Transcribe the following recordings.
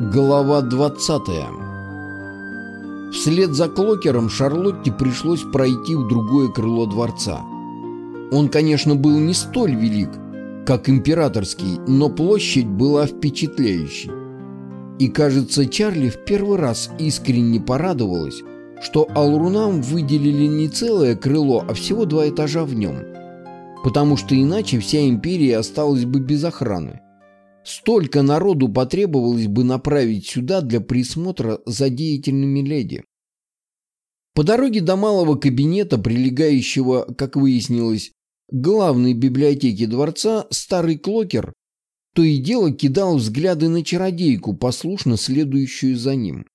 Глава 20 Вслед за Клокером Шарлотте пришлось пройти в другое крыло дворца. Он, конечно, был не столь велик, как императорский, но площадь была впечатляющей. И, кажется, Чарли в первый раз искренне порадовалась, что Алрунам выделили не целое крыло, а всего два этажа в нем. Потому что иначе вся империя осталась бы без охраны. Столько народу потребовалось бы направить сюда для присмотра за деятельными леди. По дороге до малого кабинета, прилегающего, как выяснилось, главной библиотеке дворца, старый клокер то и дело кидал взгляды на чародейку, послушно следующую за ним.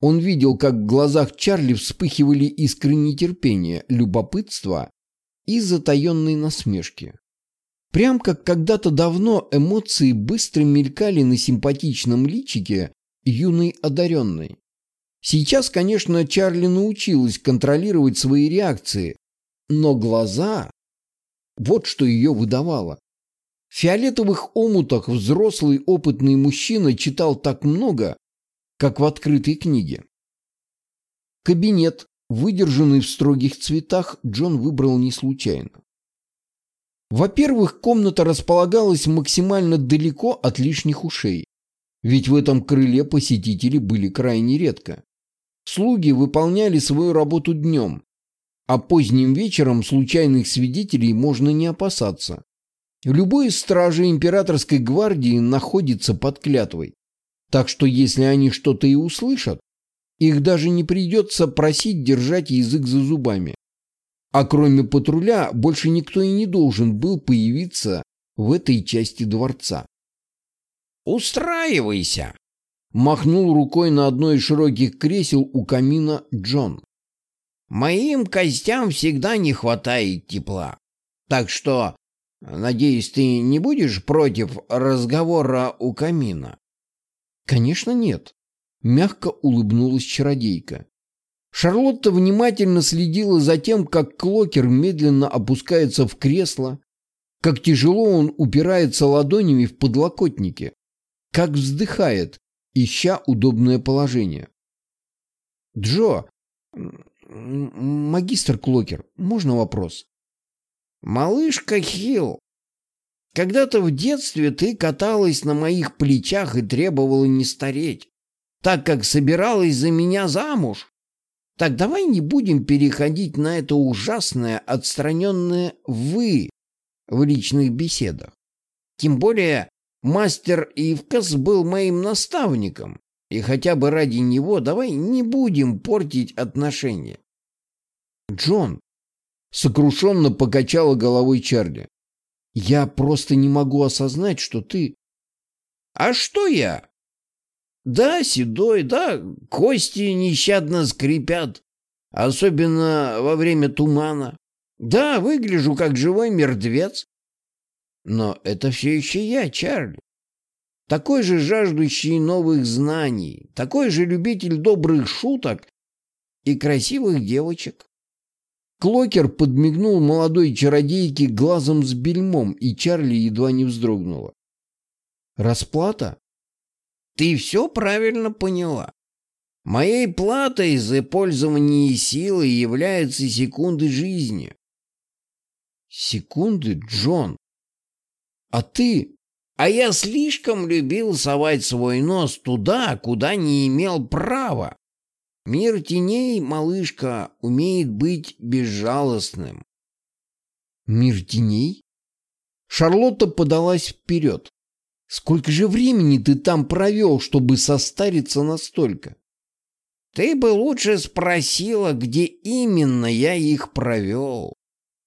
Он видел, как в глазах Чарли вспыхивали искры нетерпения, любопытства и затаенной насмешки. Прям как когда-то давно эмоции быстро мелькали на симпатичном личике юной одаренной. Сейчас, конечно, Чарли научилась контролировать свои реакции, но глаза... Вот что ее выдавало. В фиолетовых омутах взрослый опытный мужчина читал так много, как в открытой книге. Кабинет, выдержанный в строгих цветах, Джон выбрал не случайно. Во-первых, комната располагалась максимально далеко от лишних ушей, ведь в этом крыле посетители были крайне редко. Слуги выполняли свою работу днем, а поздним вечером случайных свидетелей можно не опасаться. Любой из стражей императорской гвардии находится под клятвой, так что если они что-то и услышат, их даже не придется просить держать язык за зубами. А кроме патруля, больше никто и не должен был появиться в этой части дворца. «Устраивайся!» – махнул рукой на одно из широких кресел у камина Джон. «Моим костям всегда не хватает тепла, так что, надеюсь, ты не будешь против разговора у камина?» «Конечно нет», – мягко улыбнулась чародейка. Шарлотта внимательно следила за тем, как Клокер медленно опускается в кресло, как тяжело он упирается ладонями в подлокотники, как вздыхает, ища удобное положение. «Джо, магистр Клокер, можно вопрос?» «Малышка Хилл, когда-то в детстве ты каталась на моих плечах и требовала не стареть, так как собиралась за меня замуж. Так давай не будем переходить на это ужасное отстраненное «вы» в личных беседах. Тем более мастер Ивкас был моим наставником, и хотя бы ради него давай не будем портить отношения. Джон сокрушенно покачала головой Чарли. Я просто не могу осознать, что ты... А что я? Да, седой, да, кости нещадно скрипят, особенно во время тумана. Да, выгляжу как живой мертвец. Но это все еще я, Чарли. Такой же жаждущий новых знаний, такой же любитель добрых шуток и красивых девочек. Клокер подмигнул молодой чародейке глазом с бельмом, и Чарли едва не вздрогнула. «Расплата?» Ты все правильно поняла. Моей платой за пользование силой являются секунды жизни. Секунды, Джон? А ты? А я слишком любил совать свой нос туда, куда не имел права. Мир теней, малышка, умеет быть безжалостным. Мир теней? Шарлотта подалась вперед. Сколько же времени ты там провел, чтобы состариться настолько? Ты бы лучше спросила, где именно я их провел.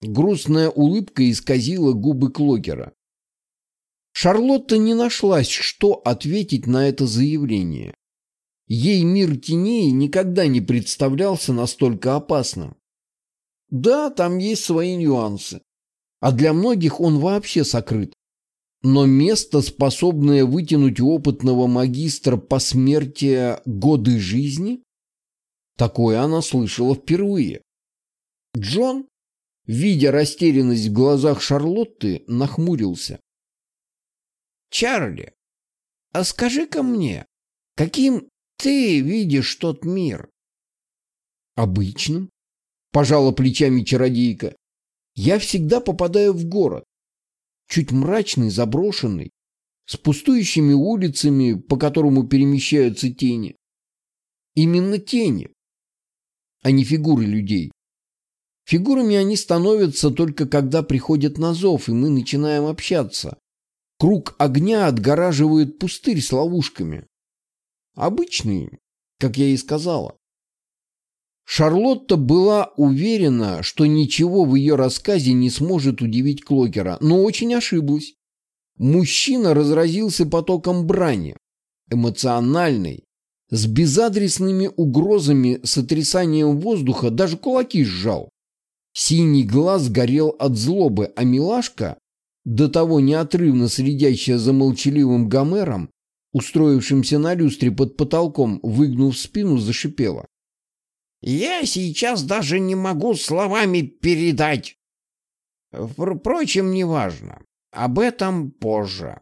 Грустная улыбка исказила губы Клокера. Шарлотта не нашлась, что ответить на это заявление. Ей мир теней никогда не представлялся настолько опасным. Да, там есть свои нюансы. А для многих он вообще сокрыт. Но место, способное вытянуть опытного магистра по смерти годы жизни, такое она слышала впервые. Джон, видя растерянность в глазах Шарлотты, нахмурился. «Чарли, а скажи-ка мне, Каким ты видишь тот мир? Обычным, пожала плечами чародейка. Я всегда попадаю в город. Чуть мрачный, заброшенный, с пустующими улицами, по которому перемещаются тени. Именно тени, а не фигуры людей. Фигурами они становятся только когда приходят на зов, и мы начинаем общаться. Круг огня отгораживает пустырь с ловушками. Обычные, как я и сказала. Шарлотта была уверена, что ничего в ее рассказе не сможет удивить Клокера, но очень ошиблась. Мужчина разразился потоком брани, эмоциональной, с безадресными угрозами, сотрясанием воздуха, даже кулаки сжал. Синий глаз горел от злобы, а милашка, до того неотрывно следящая за молчаливым Гомером, устроившимся на люстре под потолком, выгнув спину, зашипела. «Я сейчас даже не могу словами передать. Впрочем, неважно. Об этом позже».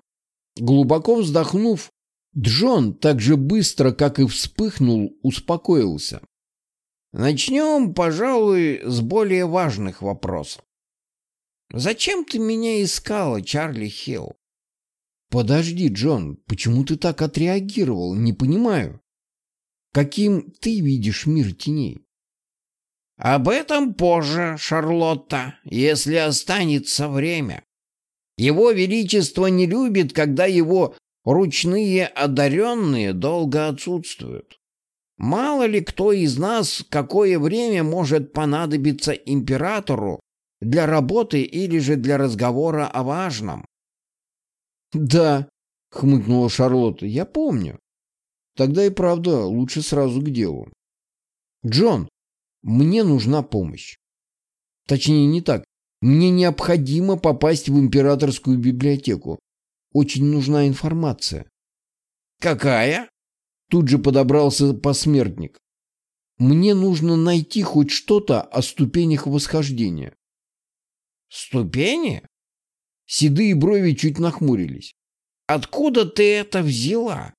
Глубоко вздохнув, Джон так же быстро, как и вспыхнул, успокоился. Начнем, пожалуй, с более важных вопросов. Зачем ты меня искала, Чарли Хилл? Подожди, Джон, почему ты так отреагировал? Не понимаю. Каким ты видишь мир теней? Об этом позже, Шарлотта, если останется время. Его Величество не любит, когда его ручные одаренные долго отсутствуют. Мало ли кто из нас какое время может понадобиться императору для работы или же для разговора о важном. «Да», — хмыкнула Шарлотта, — «я помню. Тогда и правда лучше сразу к делу. Джон, мне нужна помощь. Точнее, не так. Мне необходимо попасть в императорскую библиотеку. Очень нужна информация. Какая? Тут же подобрался посмертник. Мне нужно найти хоть что-то о ступенях восхождения. Ступени? Седые брови чуть нахмурились. Откуда ты это взяла?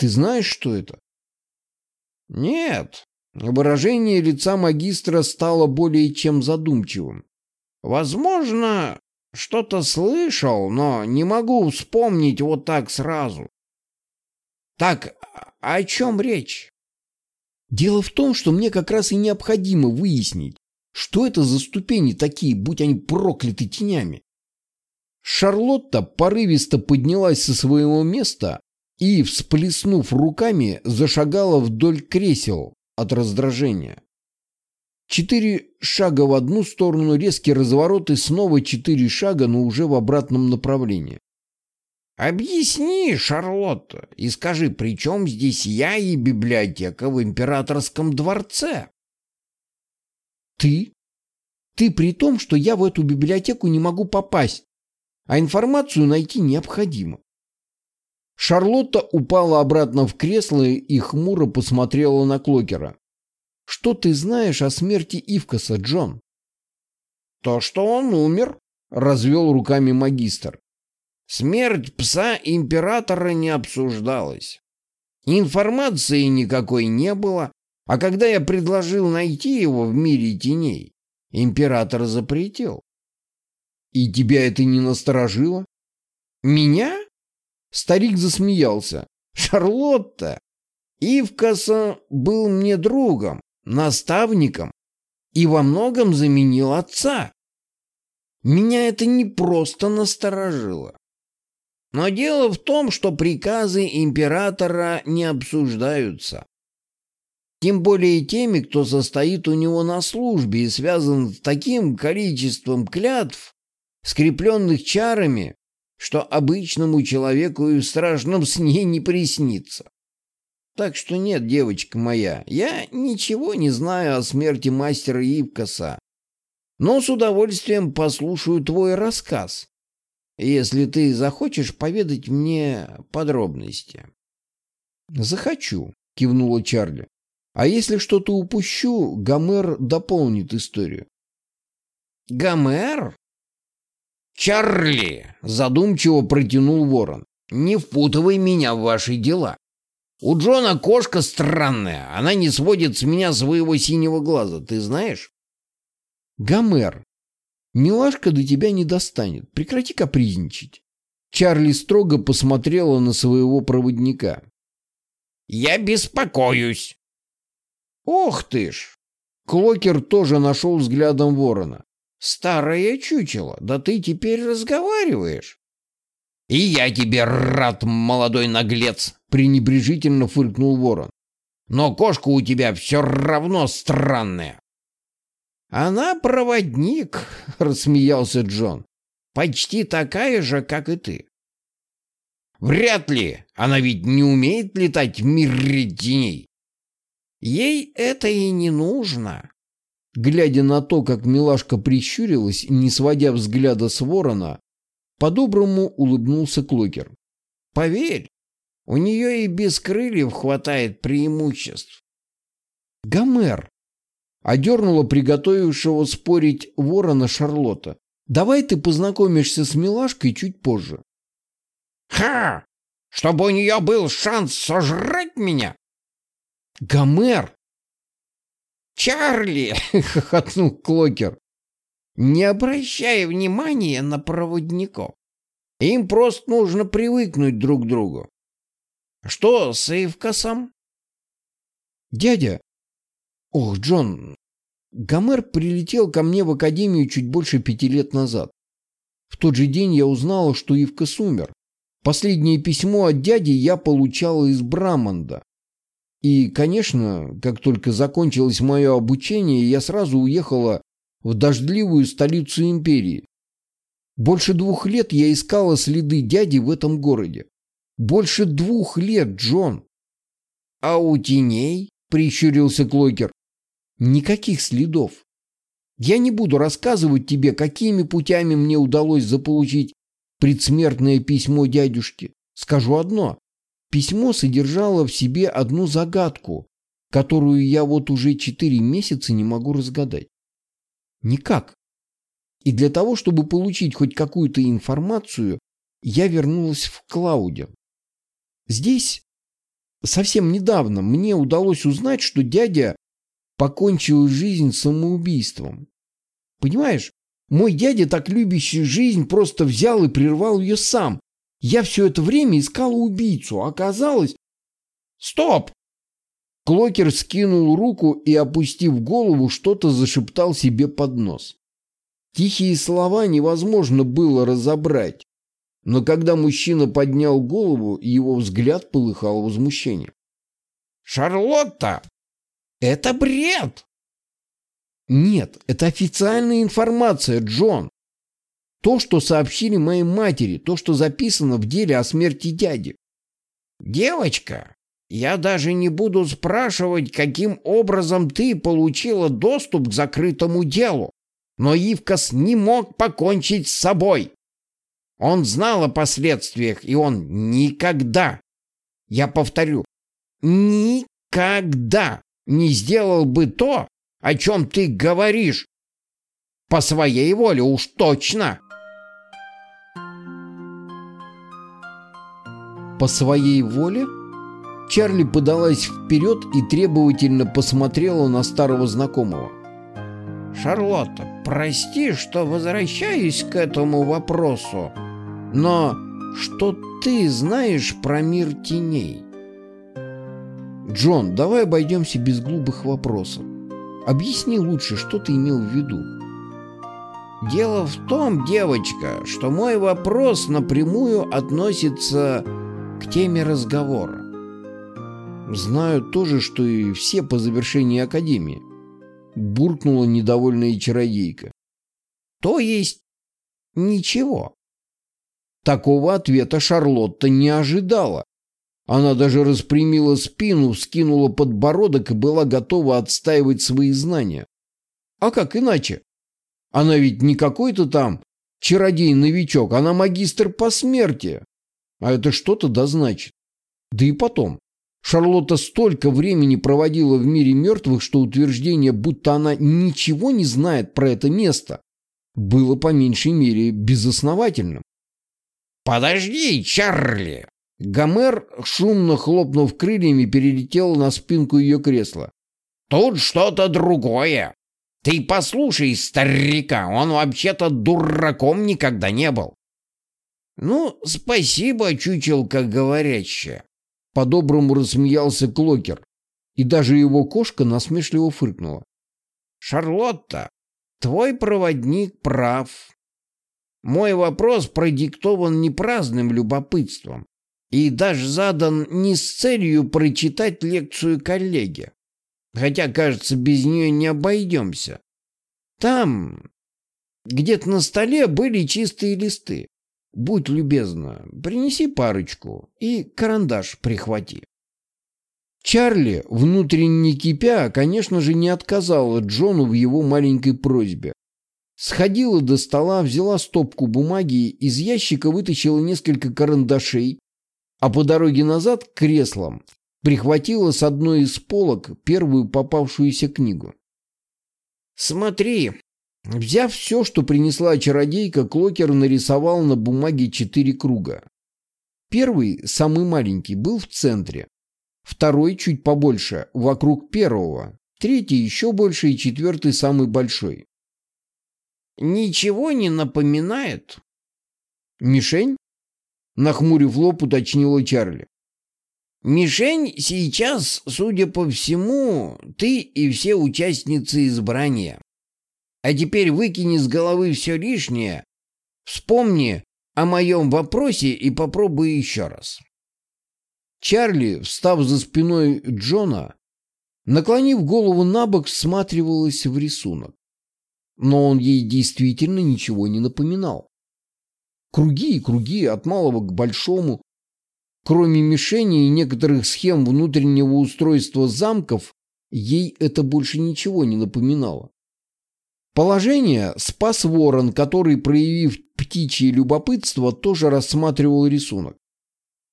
Ты знаешь, что это? Нет. Выражение лица магистра стало более чем задумчивым. Возможно, что-то слышал, но не могу вспомнить вот так сразу. Так, о чем речь? Дело в том, что мне как раз и необходимо выяснить, что это за ступени такие, будь они прокляты тенями. Шарлотта порывисто поднялась со своего места и, всплеснув руками, зашагала вдоль кресел от раздражения. Четыре шага в одну сторону, резкий разворот и снова четыре шага, но уже в обратном направлении. «Объясни, Шарлотта, и скажи, при чем здесь я и библиотека в императорском дворце?» «Ты? Ты при том, что я в эту библиотеку не могу попасть, а информацию найти необходимо». Шарлотта упала обратно в кресло и хмуро посмотрела на Клокера. Что ты знаешь о смерти Ивкаса, Джон? То, что он умер, развел руками магистр. Смерть пса императора не обсуждалась. Информации никакой не было, а когда я предложил найти его в мире теней, император запретил. И тебя это не насторожило? Меня? Старик засмеялся. Шарлотта, Ивкаса был мне другом наставником и во многом заменил отца. Меня это не просто насторожило. Но дело в том, что приказы императора не обсуждаются. Тем более теми, кто состоит у него на службе и связан с таким количеством клятв, скрепленных чарами, что обычному человеку и в страшном сне не приснится. Так что нет, девочка моя, я ничего не знаю о смерти мастера Ивкаса, но с удовольствием послушаю твой рассказ, если ты захочешь поведать мне подробности. Захочу, кивнула Чарли. А если что-то упущу, Гомер дополнит историю. Гомер? Чарли, задумчиво протянул ворон. Не впутывай меня в ваши дела. У Джона кошка странная, она не сводит с меня своего синего глаза, ты знаешь? Гомер, милашка до тебя не достанет, прекрати капризничать. Чарли строго посмотрела на своего проводника. «Я беспокоюсь!» «Ох ты ж!» Клокер тоже нашел взглядом ворона. «Старое чучело, да ты теперь разговариваешь!» «И я тебе рад, молодой наглец!» — пренебрежительно фыркнул ворон. «Но кошка у тебя все равно странная!» «Она проводник!» — рассмеялся Джон. Почти такая же, как и ты. Вряд ли. Она ведь не умеет летать в мире теней. Ей это и не нужно. Глядя на то, как милашка прищурилась, не сводя взгляда с ворона, по-доброму улыбнулся Клокер. Поверь, у нее и без крыльев хватает преимуществ. Гомер! Одернула приготовившего спорить ворона Шарлотта. Давай ты познакомишься с милашкой чуть позже. Ха! Чтобы у нее был шанс сожрать меня? Гомер! Чарли! хохотнул Клокер. Не обращай внимания на проводников. Им просто нужно привыкнуть друг к другу. Что с Эйвкасом? Дядя! Ох, Джон, Гомер прилетел ко мне в академию чуть больше пяти лет назад. В тот же день я узнала, что Ивкас умер. Последнее письмо от дяди я получала из Брамонда. И, конечно, как только закончилось мое обучение, я сразу уехала в дождливую столицу империи. Больше двух лет я искала следы дяди в этом городе. Больше двух лет, Джон. А у теней, прищурился Клокер, Никаких следов. Я не буду рассказывать тебе, какими путями мне удалось заполучить предсмертное письмо дядюшки. Скажу одно. Письмо содержало в себе одну загадку, которую я вот уже четыре месяца не могу разгадать. Никак. И для того, чтобы получить хоть какую-то информацию, я вернулась в Клауде. Здесь совсем недавно мне удалось узнать, что дядя покончил жизнь самоубийством. Понимаешь, мой дядя, так любящий жизнь, просто взял и прервал ее сам. Я все это время искал убийцу, а оказалось... Стоп! Клокер скинул руку и, опустив голову, что-то зашептал себе под нос. Тихие слова невозможно было разобрать, но когда мужчина поднял голову, его взгляд полыхал возмущением. «Шарлотта!» Это бред! Нет, это официальная информация, Джон. То, что сообщили моей матери, то, что записано в деле о смерти дяди. Девочка, я даже не буду спрашивать, каким образом ты получила доступ к закрытому делу. Но Ивкас не мог покончить с собой. Он знал о последствиях, и он никогда, я повторю, никогда не сделал бы то, о чем ты говоришь. По своей воле уж точно. По своей воле? Чарли подалась вперед и требовательно посмотрела на старого знакомого. «Шарлотта, прости, что возвращаюсь к этому вопросу, но что ты знаешь про мир теней?» «Джон, давай обойдемся без глупых вопросов. Объясни лучше, что ты имел в виду». «Дело в том, девочка, что мой вопрос напрямую относится к теме разговора». «Знаю то же, что и все по завершении Академии», — буркнула недовольная чародейка. «То есть ничего?» Такого ответа Шарлотта не ожидала. Она даже распрямила спину, скинула подбородок и была готова отстаивать свои знания. А как иначе? Она ведь не какой-то там чародей-новичок, она магистр по смерти. А это что-то да значит. Да и потом, Шарлотта столько времени проводила в мире мертвых, что утверждение, будто она ничего не знает про это место, было по меньшей мере безосновательным. «Подожди, Чарли!» Гомер, шумно хлопнув крыльями, перелетел на спинку ее кресла. «Тут что-то другое. Ты послушай старика, он вообще-то дураком никогда не был». «Ну, спасибо, чучелка говорящая», — по-доброму рассмеялся Клокер, и даже его кошка насмешливо фыркнула. «Шарлотта, твой проводник прав. Мой вопрос продиктован не праздным любопытством и даже задан не с целью прочитать лекцию коллеге. Хотя, кажется, без нее не обойдемся. Там, где-то на столе были чистые листы. Будь любезна, принеси парочку и карандаш прихвати. Чарли, внутренне кипя, конечно же, не отказала Джону в его маленькой просьбе. Сходила до стола, взяла стопку бумаги, из ящика вытащила несколько карандашей, а по дороге назад к креслам прихватила с одной из полок первую попавшуюся книгу. «Смотри!» Взяв все, что принесла чародейка, Клокер нарисовал на бумаге четыре круга. Первый, самый маленький, был в центре. Второй, чуть побольше, вокруг первого. Третий еще больше и четвертый самый большой. «Ничего не напоминает?» «Мишень?» Нахмурив лоб, уточнила Чарли. «Мишень сейчас, судя по всему, ты и все участницы избрания. А теперь выкини с головы все лишнее, вспомни о моем вопросе и попробуй еще раз». Чарли, встав за спиной Джона, наклонив голову на бок, всматривалась в рисунок. Но он ей действительно ничего не напоминал. Круги и круги от малого к большому. Кроме мишени и некоторых схем внутреннего устройства замков, ей это больше ничего не напоминало. Положение спас ворон, который, проявив птичье любопытство, тоже рассматривал рисунок.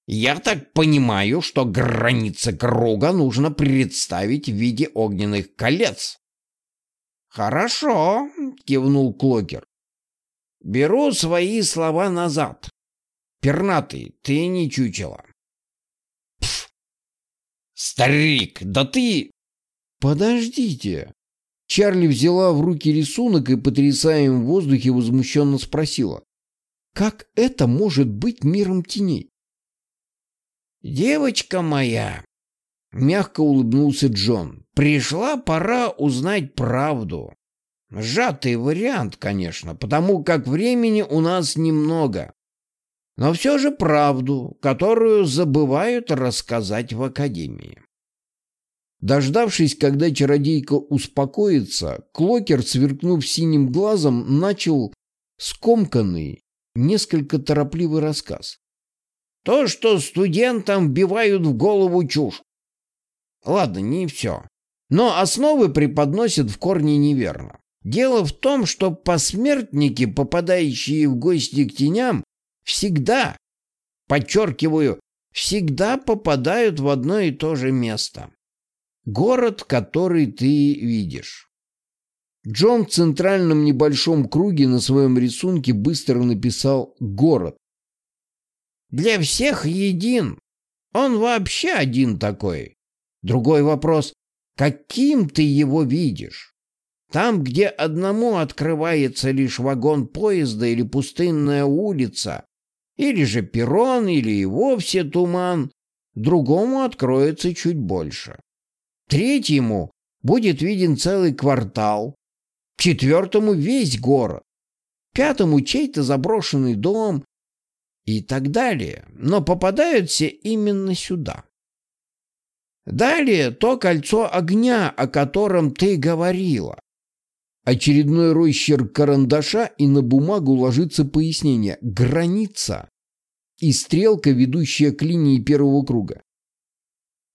«Я так понимаю, что границы круга нужно представить в виде огненных колец». «Хорошо», — кивнул Клокер. Беру свои слова назад. Пернатый, ты не чучело. Пф. Старик, да ты... Подождите. Чарли взяла в руки рисунок и, потрясая им в воздухе, возмущенно спросила. Как это может быть миром теней? Девочка моя, мягко улыбнулся Джон, пришла пора узнать правду. Сжатый вариант, конечно, потому как времени у нас немного. Но все же правду, которую забывают рассказать в академии. Дождавшись, когда чародейка успокоится, Клокер, сверкнув синим глазом, начал скомканный, несколько торопливый рассказ. То, что студентам вбивают в голову чушь. Ладно, не все. Но основы преподносят в корне неверно. Дело в том, что посмертники, попадающие в гости к теням, всегда, подчеркиваю, всегда попадают в одно и то же место. Город, который ты видишь. Джон в центральном небольшом круге на своем рисунке быстро написал «город». Для всех един. Он вообще один такой. Другой вопрос, каким ты его видишь? Там, где одному открывается лишь вагон поезда или пустынная улица, или же перрон, или и вовсе туман, другому откроется чуть больше. Третьему будет виден целый квартал, четвертому весь город, пятому чей-то заброшенный дом и так далее, но попадают все именно сюда. Далее то кольцо огня, о котором ты говорила. Очередной росчерк карандаша, и на бумагу ложится пояснение «граница» и стрелка, ведущая к линии первого круга.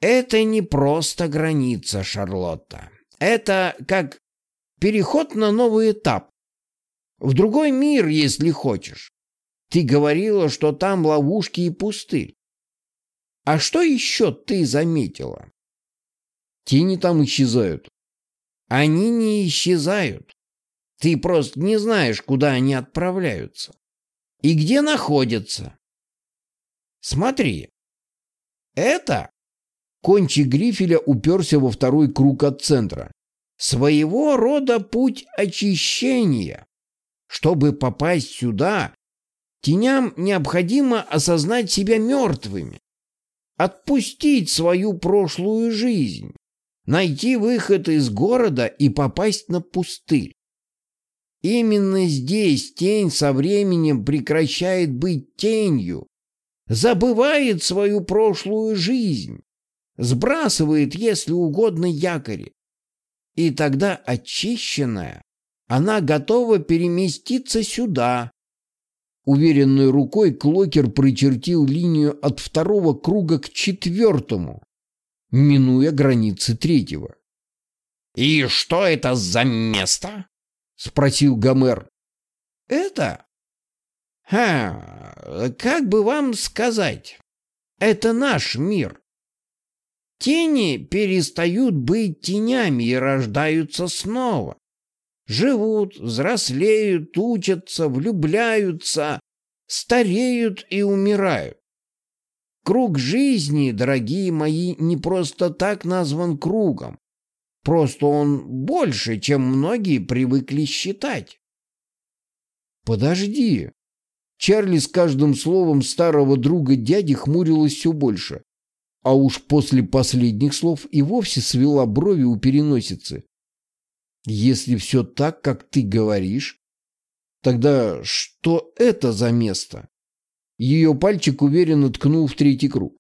Это не просто граница, Шарлотта. Это как переход на новый этап. В другой мир, если хочешь. Ты говорила, что там ловушки и пустырь. А что еще ты заметила? Тени там исчезают. Они не исчезают. Ты просто не знаешь, куда они отправляются. И где находятся. Смотри, Это кончик грифеля уперся во второй круг от центра. Своего рода путь очищения. Чтобы попасть сюда, теням необходимо осознать себя мертвыми, отпустить свою прошлую жизнь, найти выход из города и попасть на пустырь. Именно здесь тень со временем прекращает быть тенью, забывает свою прошлую жизнь, сбрасывает, если угодно, якори. И тогда очищенная, она готова переместиться сюда. Уверенной рукой Клокер прочертил линию от второго круга к четвертому, минуя границы третьего. «И что это за место?» — спросил Гомер. «Это? Ха, как бы вам сказать? Это наш мир. Тени перестают быть тенями и рождаются снова. Живут, взрослеют, учатся, влюбляются, стареют и умирают. Круг жизни, дорогие мои, не просто так назван кругом. Просто он больше, чем многие привыкли считать. Подожди. Чарли с каждым словом старого друга дяди хмурилась все больше а уж после последних слов и вовсе свела брови у переносицы. Если все так, как ты говоришь, тогда что это за место? Ее пальчик уверенно ткнул в третий круг.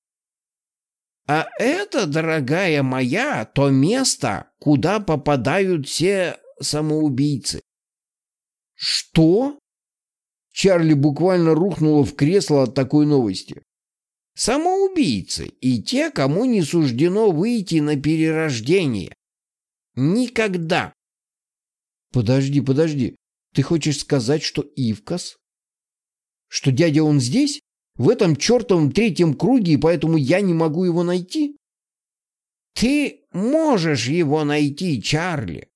А это, дорогая моя, то место, куда попадают все самоубийцы. Что? Чарли буквально рухнула в кресло от такой новости. Самоубийцы и те, кому не суждено выйти на перерождение. Никогда. Подожди, подожди. Ты хочешь сказать, что Ивкас? Что дядя он здесь? В этом чертовом третьем круге, и поэтому я не могу его найти? Ты можешь его найти, Чарли.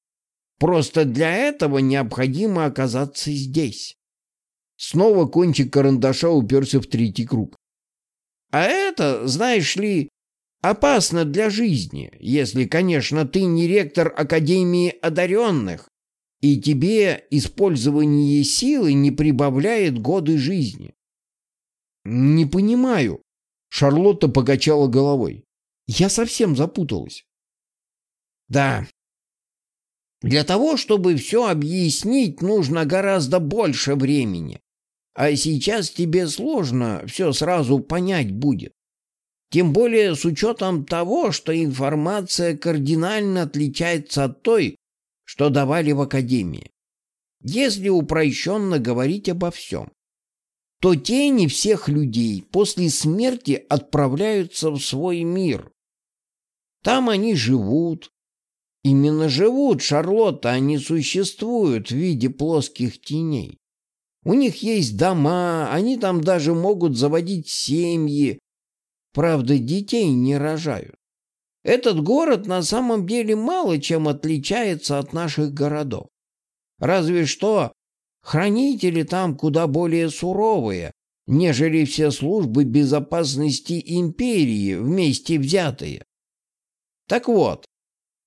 Просто для этого необходимо оказаться здесь. Снова кончик карандаша уперся в третий круг. А это, знаешь ли, опасно для жизни, если, конечно, ты не ректор Академии одаренных, и тебе использование силы не прибавляет годы жизни. Не понимаю. Шарлотта покачала головой. Я совсем запуталась. Да. Для того, чтобы все объяснить, нужно гораздо больше времени. А сейчас тебе сложно все сразу понять будет. Тем более с учетом того, что информация кардинально отличается от той, что давали в Академии. Если упрощенно говорить обо всем, то тени всех людей после смерти отправляются в свой мир. Там они живут. Именно живут, Шарлотта, они существуют в виде плоских теней. У них есть дома, они там даже могут заводить семьи. Правда, детей не рожают. Этот город на самом деле мало чем отличается от наших городов. Разве что хранители там куда более суровые, нежели все службы безопасности империи вместе взятые. Так вот,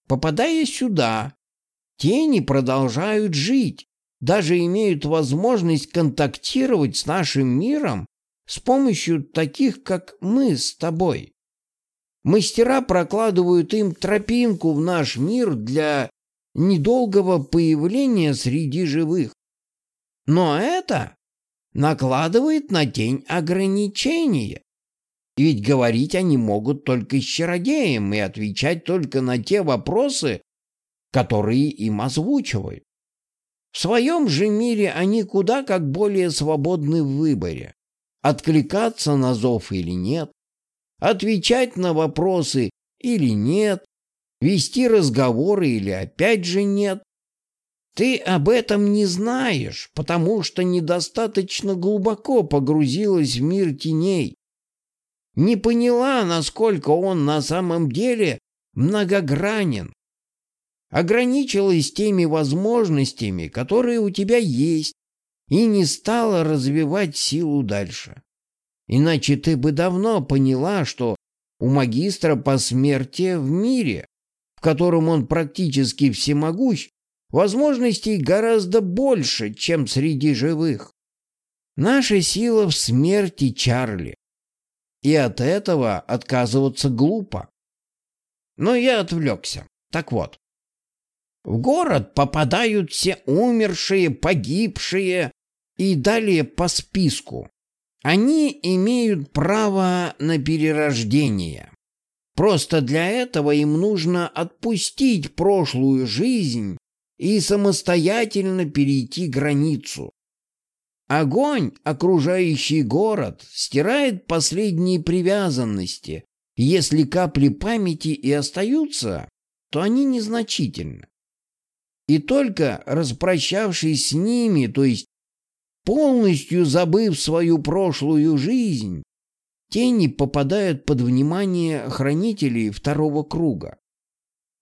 попадая сюда, тени продолжают жить, даже имеют возможность контактировать с нашим миром с помощью таких, как мы с тобой. Мастера прокладывают им тропинку в наш мир для недолгого появления среди живых. Но это накладывает на тень ограничения. Ведь говорить они могут только с чародеем и отвечать только на те вопросы, которые им озвучивают. В своем же мире они куда как более свободны в выборе. Откликаться на зов или нет, отвечать на вопросы или нет, вести разговоры или опять же нет. Ты об этом не знаешь, потому что недостаточно глубоко погрузилась в мир теней. Не поняла, насколько он на самом деле многогранен ограничилась теми возможностями, которые у тебя есть, и не стала развивать силу дальше. Иначе ты бы давно поняла, что У магистра посмертия в мире, в котором он практически всемогущ, возможностей гораздо больше, чем среди живых. Наша сила в смерти Чарли. И от этого отказываться глупо. Но я отвлекся. Так вот. В город попадают все умершие, погибшие и далее по списку. Они имеют право на перерождение. Просто для этого им нужно отпустить прошлую жизнь и самостоятельно перейти границу. Огонь, окружающий город, стирает последние привязанности. Если капли памяти и остаются, то они незначительны. И только распрощавшись с ними, то есть полностью забыв свою прошлую жизнь, тени попадают под внимание хранителей второго круга.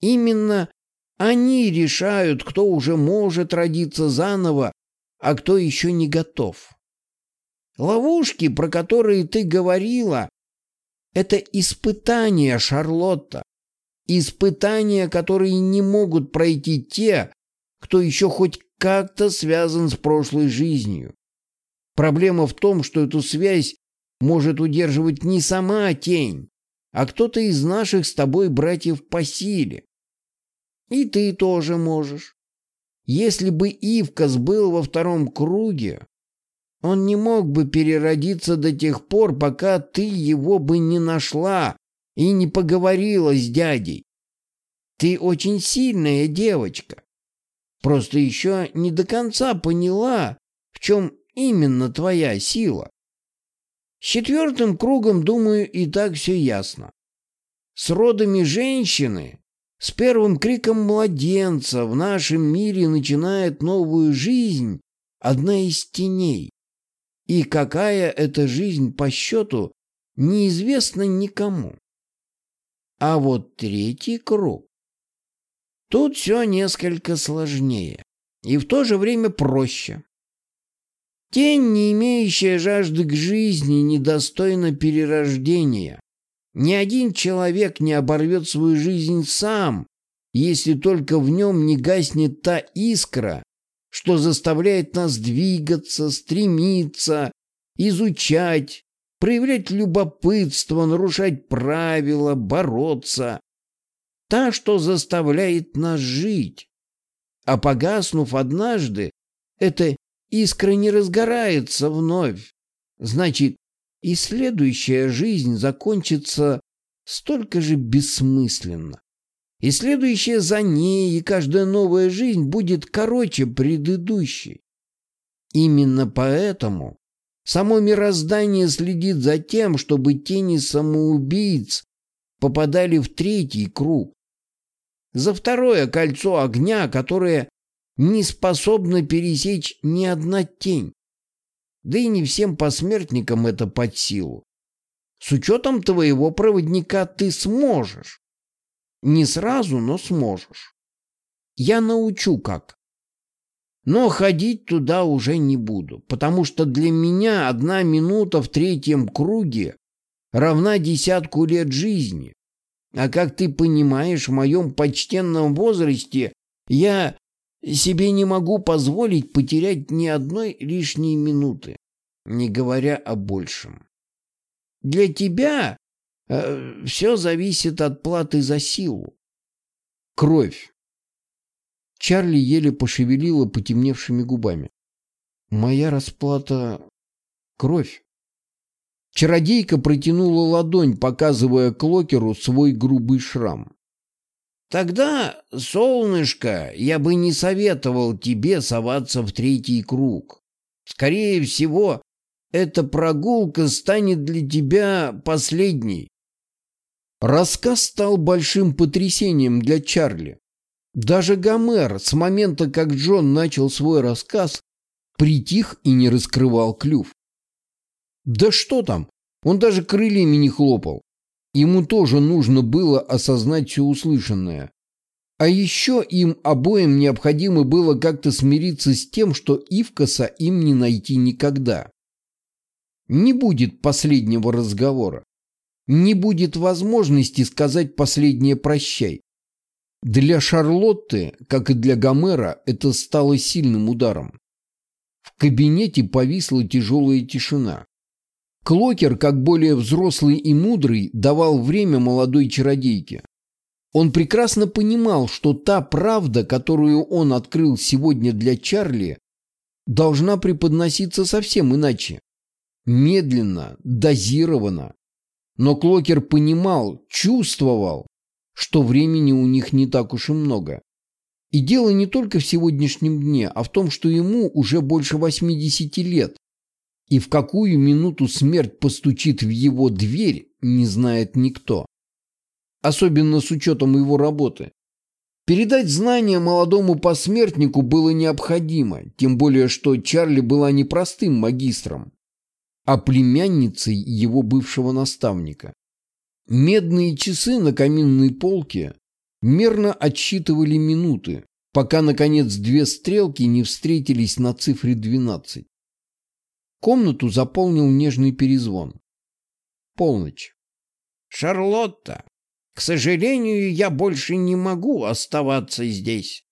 Именно они решают, кто уже может родиться заново а кто еще не готов. Ловушки, про которые ты говорила, это испытания, Шарлотта. Испытания, которые не могут пройти те, кто еще хоть как-то связан с прошлой жизнью. Проблема в том, что эту связь может удерживать не сама тень, а кто-то из наших с тобой братьев по силе. И ты тоже можешь. Если бы Ивкас был во втором круге, он не мог бы переродиться до тех пор, пока ты его бы не нашла и не поговорила с дядей. Ты очень сильная девочка. Просто еще не до конца поняла, в чем именно твоя сила. С четвертым кругом, думаю, и так все ясно. С родами женщины с первым криком младенца в нашем мире начинает новую жизнь одна из теней. И какая это жизнь по счету, неизвестно никому. А вот третий круг. Тут все несколько сложнее и в то же время проще. Тень, не имеющая жажды к жизни, недостойна перерождения. Ни один человек не оборвет свою жизнь сам, если только в нем не гаснет та искра, что заставляет нас двигаться, стремиться, изучать, проявлять любопытство, нарушать правила, бороться. Та, что заставляет нас жить. А погаснув однажды, эта искра не разгорается вновь. Значит, и следующая жизнь закончится столько же бессмысленно. И следующая за ней, и каждая новая жизнь будет короче предыдущей. Именно поэтому само мироздание следит за тем, чтобы тени самоубийц попадали в третий круг. За второе кольцо огня, которое не способно пересечь ни одна тень. Да и не всем посмертникам это под силу. С учетом твоего проводника ты сможешь. Не сразу, но сможешь. Я научу как. Но ходить туда уже не буду, потому что для меня одна минута в третьем круге равна десятку лет жизни. А как ты понимаешь, в моем почтенном возрасте я себе не могу позволить потерять ни одной лишней минуты, не говоря о большем. Для тебя э, все зависит от платы за силу. Кровь. Чарли еле пошевелила потемневшими губами. Моя расплата — кровь. Чародейка протянула ладонь, показывая Клокеру свой грубый шрам. Тогда, солнышко, я бы не советовал тебе соваться в третий круг. Скорее всего, эта прогулка станет для тебя последней. Рассказ стал большим потрясением для Чарли. Даже Гомер с момента, как Джон начал свой рассказ, притих и не раскрывал клюв. Да что там, он даже крыльями не хлопал. Ему тоже нужно было осознать все услышанное. А еще им обоим необходимо было как-то смириться с тем, что Ивкаса им не найти никогда. Не будет последнего разговора. не будет возможности сказать последнее «прощай». Для Шарлотты, как и для Гомера, это стало сильным ударом. В кабинете повисла тяжелая тишина. Клокер, как более взрослый и мудрый, давал время молодой чародейке. Он прекрасно понимал, что та правда, которую он открыл сегодня для Чарли, должна преподноситься совсем иначе. Медленно, дозированно. Но Клокер понимал, чувствовал, что времени у них не так уж и много. И дело не только в сегодняшнем дне, а в том, что ему уже больше 80 лет. И в какую минуту смерть постучит в его дверь, не знает никто. Особенно с учетом его работы. Передать знания молодому посмертнику было необходимо, тем более что Чарли была не простым магистром, а племянницей его бывшего наставника. Медные часы на каминной полке мерно отсчитывали минуты, пока, наконец, две стрелки не встретились на цифре 12. Комнату заполнил нежный перезвон. Полночь. «Шарлотта, к сожалению, я больше не могу оставаться здесь.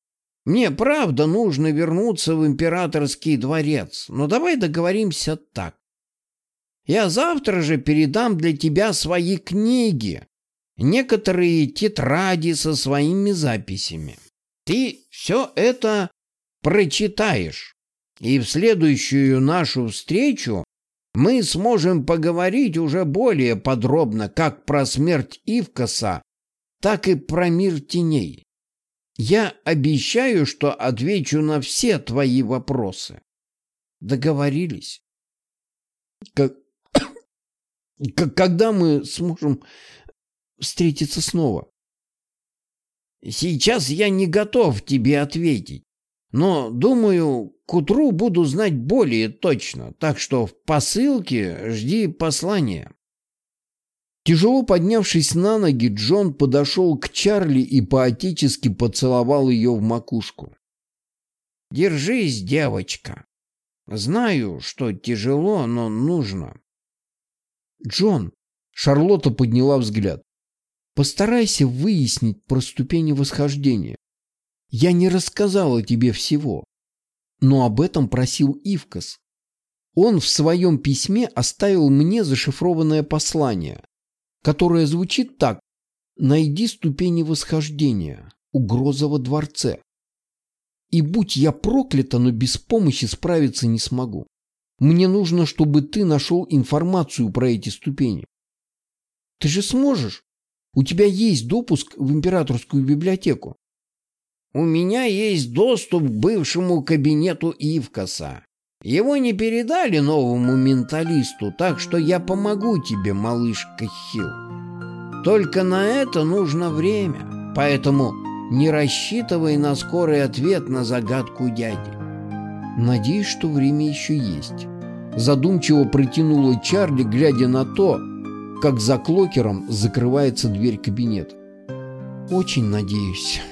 Мне правда нужно вернуться в императорский дворец, но давай договоримся так. Я завтра же передам для тебя свои книги, некоторые тетради со своими записями. Ты все это прочитаешь, и в следующую нашу встречу мы сможем поговорить уже более подробно как про смерть Ивкаса, так и про мир теней. Я обещаю, что отвечу на все твои вопросы. Договорились? Как когда мы сможем встретиться снова? Сейчас я не готов тебе ответить, но, думаю, к утру буду знать более точно, так что в посылке жди послания. Тяжело поднявшись на ноги, Джон подошел к Чарли и поотечески поцеловал ее в макушку. «Держись, девочка. Знаю, что тяжело, но нужно. «Джон!» — Шарлотта подняла взгляд. «Постарайся выяснить про ступени восхождения. Я не рассказала тебе всего, но об этом просил Ивкас. Он в своем письме оставил мне зашифрованное послание, которое звучит так «Найди ступени восхождения. Угроза во дворце». И будь я проклята, но без помощи справиться не смогу. Мне нужно, чтобы ты нашел информацию про эти ступени. Ты же сможешь? У тебя есть допуск в императорскую библиотеку. У меня есть доступ к бывшему кабинету Ивкаса. Его не передали новому менталисту, так что я помогу тебе, малышка Хилл. Только на это нужно время, поэтому не рассчитывай на скорый ответ на загадку дяди. Надеюсь, что время еще есть. Задумчиво протянула Чарли, глядя на то, как за клокером закрывается дверь кабинета. Очень надеюсь.